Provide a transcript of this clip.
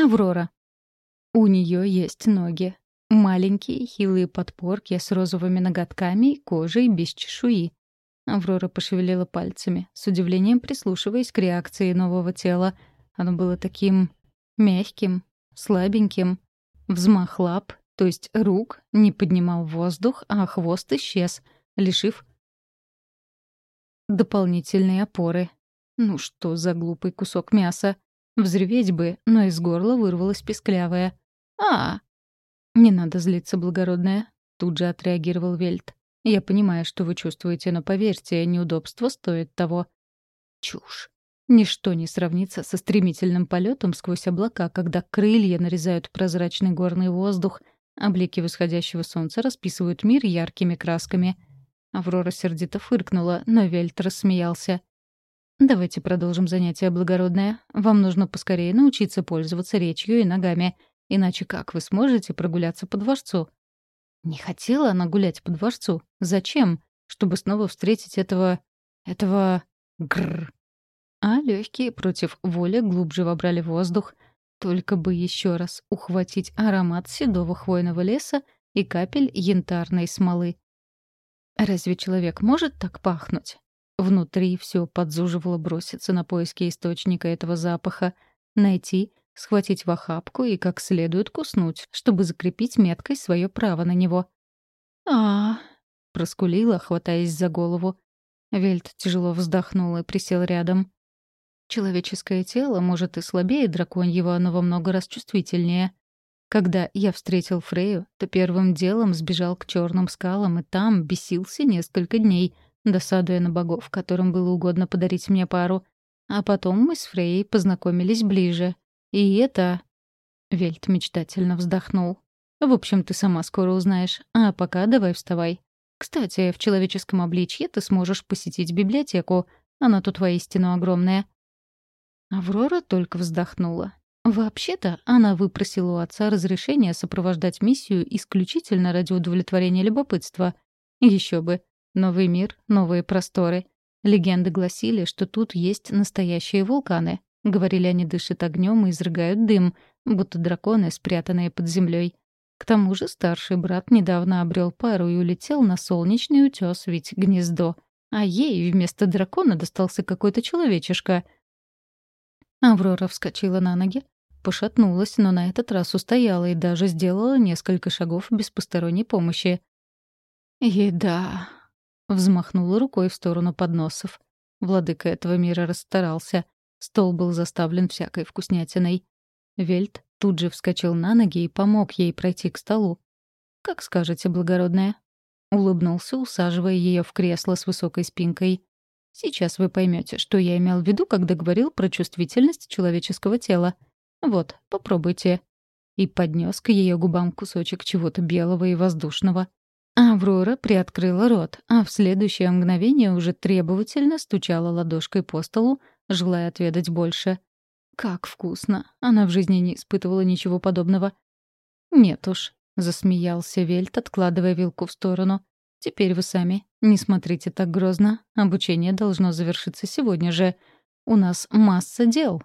Аврора. У нее есть ноги. Маленькие, хилые подпорки с розовыми ноготками и кожей без чешуи. Аврора пошевелила пальцами, с удивлением прислушиваясь к реакции нового тела. Оно было таким мягким, слабеньким. Взмах лап, то есть рук, не поднимал воздух, а хвост исчез, лишив дополнительные опоры. Ну что за глупый кусок мяса? Взреветь бы, но из горла вырвалось песклявое. «А!» «Не надо злиться, благородная», — тут же отреагировал Вельт. «Я понимаю, что вы чувствуете, но поверьте, неудобство стоит того». Чушь. Ничто не сравнится со стремительным полетом сквозь облака, когда крылья нарезают прозрачный горный воздух, а блики восходящего солнца расписывают мир яркими красками. Аврора сердито фыркнула, но Вельт рассмеялся. «Давайте продолжим занятие, благородное. Вам нужно поскорее научиться пользоваться речью и ногами. Иначе как вы сможете прогуляться по дворцу?» Не хотела она гулять по дворцу. Зачем? Чтобы снова встретить этого... этого... гррр. А легкие против воли глубже вобрали воздух. Только бы еще раз ухватить аромат седого хвойного леса и капель янтарной смолы. Разве человек может так пахнуть? Внутри все подзуживало броситься на поиски источника этого запаха, найти, схватить в охапку и как следует куснуть, чтобы закрепить меткой свое право на него. а, проскулила, хватаясь за голову. Вельт тяжело вздохнул и присел рядом. Человеческое тело, может, и слабее драконьего, но во много раз чувствительнее. Когда я встретил Фрею, то первым делом сбежал к черным скалам и там бесился несколько дней — досадуя на богов, которым было угодно подарить мне пару. А потом мы с Фрейей познакомились ближе. И это... Вельт мечтательно вздохнул. «В общем, ты сама скоро узнаешь. А пока давай вставай. Кстати, в человеческом обличье ты сможешь посетить библиотеку. Она тут воистину огромная». Аврора только вздохнула. Вообще-то, она выпросила у отца разрешение сопровождать миссию исключительно ради удовлетворения любопытства. Еще бы. Новый мир, новые просторы. Легенды гласили, что тут есть настоящие вулканы. Говорили, они дышат огнем и изрыгают дым, будто драконы, спрятанные под землей. К тому же старший брат недавно обрел пару и улетел на солнечный утес, ведь гнездо. А ей вместо дракона достался какой-то человечишка. Аврора вскочила на ноги, пошатнулась, но на этот раз устояла и даже сделала несколько шагов без посторонней помощи. «Еда», Взмахнула рукой в сторону подносов. Владыка этого мира расстарался. Стол был заставлен всякой вкуснятиной. Вельт тут же вскочил на ноги и помог ей пройти к столу. «Как скажете, благородная?» Улыбнулся, усаживая ее в кресло с высокой спинкой. «Сейчас вы поймете, что я имел в виду, когда говорил про чувствительность человеческого тела. Вот, попробуйте». И поднес к ее губам кусочек чего-то белого и воздушного. Аврора приоткрыла рот, а в следующее мгновение уже требовательно стучала ладошкой по столу, желая отведать больше. Как вкусно! Она в жизни не испытывала ничего подобного. «Нет уж», — засмеялся Вельт, откладывая вилку в сторону. «Теперь вы сами. Не смотрите так грозно. Обучение должно завершиться сегодня же. У нас масса дел,